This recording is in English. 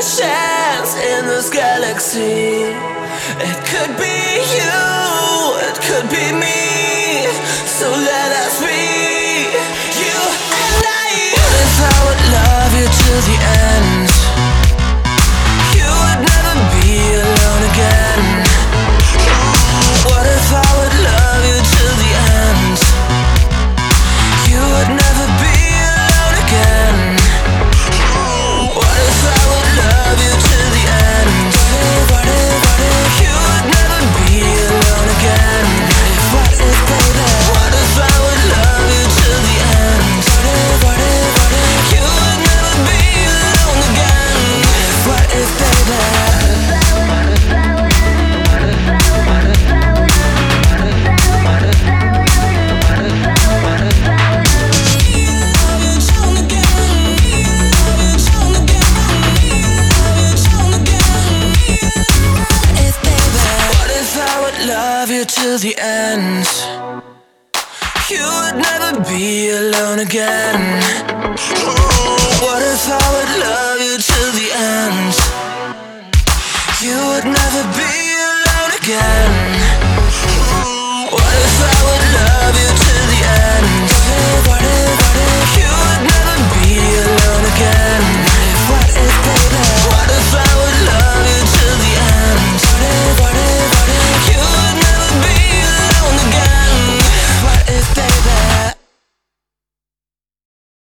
a chance in this galaxy. It could be you, it could be me. So let to the end. You would never be alone again. Oh, what if I would love you to the end? You would never be alone again.